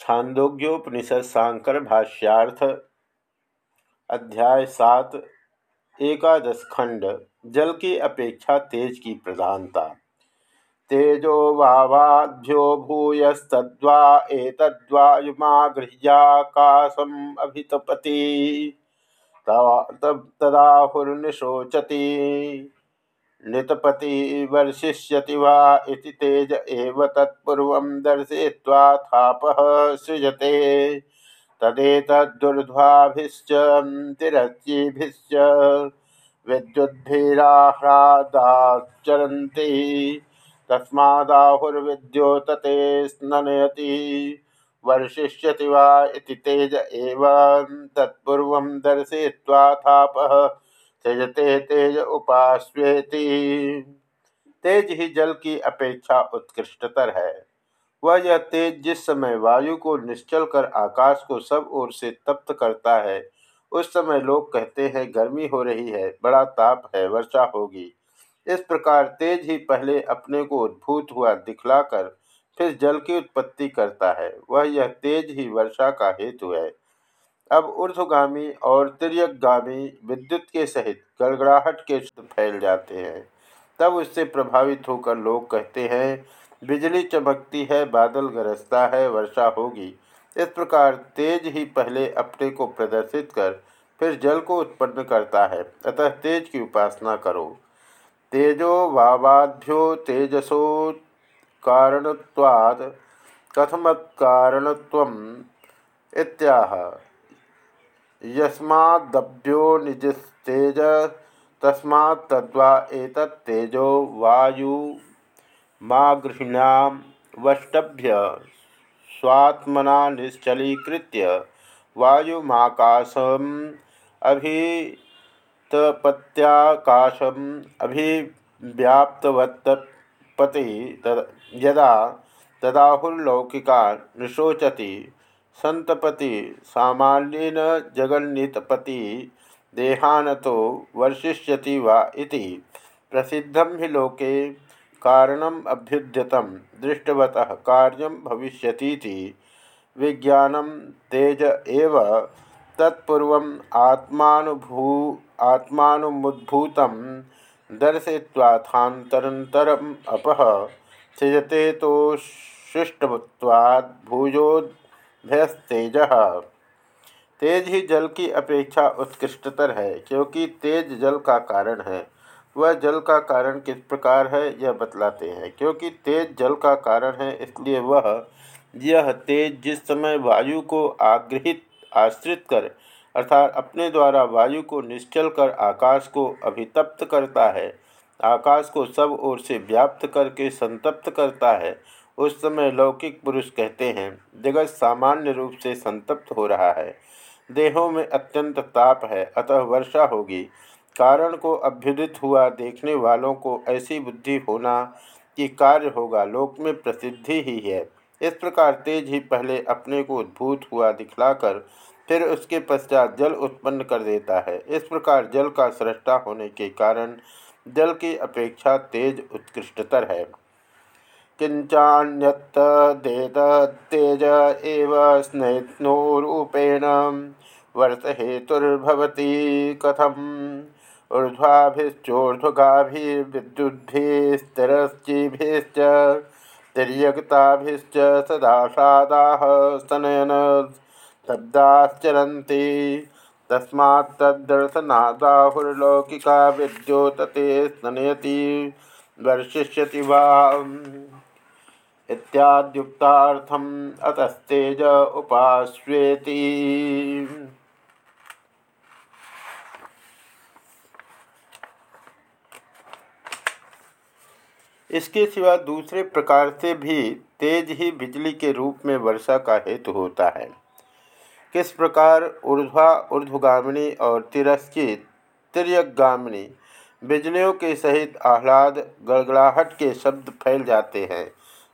छांदोग्योपनिषद सांकर भाष्यार्थ, अध्याय सात, एकादश खंड, जल की अपेक्षा तेज की प्रधानता। तेजो वावाभ्यो भूयस्तद्वा एतद्वायुमा गृह्याकाशम अभितपति। तदाहुर्निशोचति। नितपति वर्षिष्यति वा इति तेज एव तत्पूर्व दर्शय्वा थापः सृजते। तदेतदुर्ध्वाभिश्च तिरश्चिभिश्च विद्युद्भिराह्लादाचरन्ति तस्मादाहुर्विद्योतते स्ननयति वर्षिष्यति वा इति तेज एव तत्पूर्व दर्शय्वा थापः त्यजते तेज उपास्वेति। तेज ही जल की अपेक्षा उत्कृष्टतर है। वह यह तेज जिस समय वायु को निश्चल कर आकाश को सब ओर से तप्त करता है, उस समय लोग कहते हैं, गर्मी हो रही है, बड़ा ताप है, वर्षा होगी। इस प्रकार तेज ही पहले अपने को उद्भूत हुआ दिखलाकर फिर जल की उत्पत्ति करता है। वह यह तेज ही वर्षा का हेतु है। अब ऊर्ध्वगामी और तिरकगामी विद्युत के सहित गड़गड़ाहट के फैल जाते हैं। तब उससे प्रभावित होकर लोग कहते हैं, बिजली चमकती है, बादल गरजता है, वर्षा होगी। इस प्रकार तेज ही पहले अपने को प्रदर्शित कर फिर जल को उत्पन्न करता है। अतः तेज की उपासना करो। तेजो वावाभ्यो तेजसो कारणत्वाद कथमत् कारणत्वम इत्याह। यस्माद्भ्यो निजस्तेज तस्मात्वा एतत्तेजो वायु मागृहिणां वष्टभ्य स्वात्मना निश्चलीकृत्य वायुमाकाशम् अभितपत्याकाशम् अभिव्याप्तवत्पति यदा तदाहुर्लौकिका निशोचति संतपति, सामान्यन जगन्नीतपति, देहानतो वर्षिष्यति वा इति। प्रसिद्धं हि लोके कारणम अभ्युद्यतम दृष्टवतः कार्यम भविष्यतीति। विज्ञानम तेज एव तत्पूर्व आत्मानुभू, आत्मानुमुद्भूतं दर्शय्वाथान्तरन्तरम् अपः, सृजते तो शिष्टवाद भूयोद भयस्तेज तेज ही जल की अपेक्षा उत्कृष्टतर है, क्योंकि तेज जल का कारण है। वह जल का कारण किस प्रकार है, यह बतलाते हैं। क्योंकि तेज जल का कारण है, इसलिए वह, यह तेज जिस समय वायु को आग्रहित, आश्रित कर, अर्थात अपने द्वारा वायु को निश्चल कर आकाश को अभितप्त करता है, आकाश को सब ओर से व्याप्त करके संतप्त करता है, उस समय लौकिक पुरुष कहते हैं। जगत सामान्य रूप से संतप्त हो रहा है। देहों में अत्यंत ताप है, अतः वर्षा होगी। कारण को अभ्युदित हुआ देखने वालों को ऐसी बुद्धि होना कि कार्य होगा, लोक में प्रसिद्धि ही है। इस प्रकार तेज ही पहले अपने को उद्भूत हुआ दिखलाकर फिर उसके पश्चात जल उत्पन्न कर देता है। इस प्रकार जल का सृष्टा होने के कारण जल की अपेक्षा तेज उत्कृष्टतर है। किंचान्यदेद तेज एव स्नेत्नोरूपेण वर्षहेतुर्भवती कथम। ऊर्ध्वाभिश्चोर्ध्वगाभिर्विद्युद्भिस्तिरश्चिभिश्च तिर्यक्ताभिश्च सदासादाः स्तनयन शब्दाश्चरन्ति तस्मात् तद्दर्शनादाहुर्लौकिका विद्योतते स्तनयति वर्षिष्यति वा इत्याद्युक्तार्थम अतस्तेज उपास्वेति इसके सिवा दूसरे प्रकार से भी तेज ही बिजली के रूप में वर्षा का हेतु होता है। किस प्रकार ऊर्ध्वा, ऊर्ध्वगामिनी और तिरस्चित तिरगामिनी बिजलियों के सहित आह्लाद, गड़गड़ाहट के शब्द फैल जाते हैं।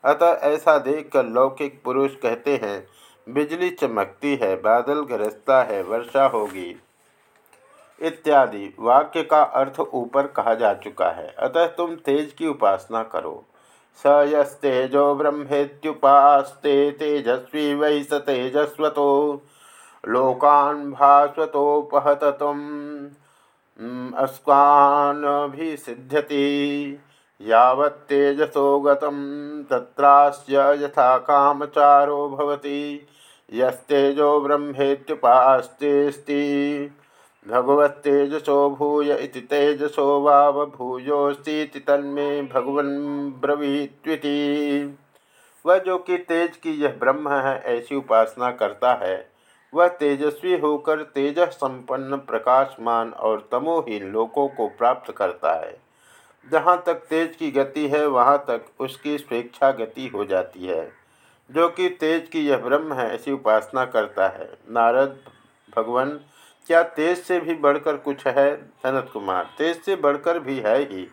अतः ऐसा देखकर लौकिक पुरुष कहते हैं, बिजली चमकती है, बादल गरजता है, वर्षा होगी। इत्यादि। वाक्य का अर्थ ऊपर कहा जा चुका है। अतः तुम तेज की उपासना करो। स यस्तेजो ब्रह्मेत्युपास्ते, तेजस्वी वै स तेजस्वतो, लोकान् भास्वतोपहत अस्कानभिसिध्यति यावत्तेजसो गतं कामचारो भवति। यस्तेजो ब्रह्मेत्युपास्तेस्ति भगवत्तेजसो भूय इति तेजसो वाव भूयोस्ती तन्मे भगवन् ब्रवीत्विति वह जो कि तेज की यह ब्रह्म है, ऐसी उपासना करता है, वह तेजस्वी होकर तेज संपन्न, प्रकाशमान और तमोहीन लोकों को प्राप्त करता है। जहाँ तक तेज की गति है, वहाँ तक उसकी स्वेच्छा गति हो जाती है। जो कि तेज की यह ब्रह्म है, ऐसी उपासना करता है। नारद भगवान, क्या तेज से भी बढ़कर कुछ है? सनत कुमार, तेज से बढ़कर भी है ही।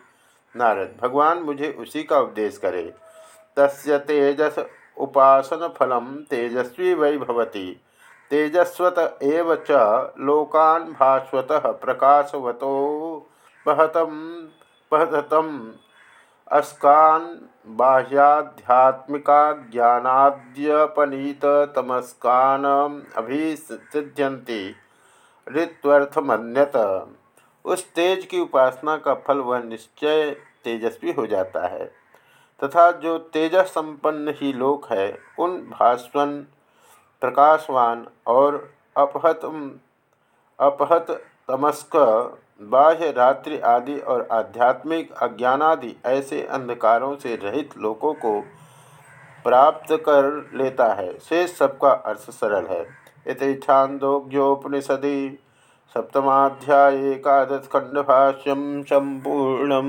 नारद, भगवान मुझे उसी का उपदेश करे। तस्य तेजस उपासन फलम, तेजस्वी वै भवती। तेजस्वत एव च लोकान् भास्वत प्रकाशवतो। पहतम पहतम अस्कान् बाह्याध्यात्मिका ज्ञानाद्यपनीततमस्कान् अभिसिद्ध्यन्ति। ऋत्वर्थमन्यत। उस तेज की उपासना का फल वह निश्चय तेजस्वी हो जाता है। तथा जो तेजस संपन्न ही लोक है, उन भास्वन, प्रकाशवान और अपहत अपहत तमस्क बाह्य, रात्रि आदि और आध्यात्मिक अज्ञानादि ऐसे अंधकारों से रहित लोगों को प्राप्त कर लेता है। शेष सबका अर्थ सरल है। इति छांदोग्योपनिषदि सप्तमाध्याय भाष्यम संपूर्ण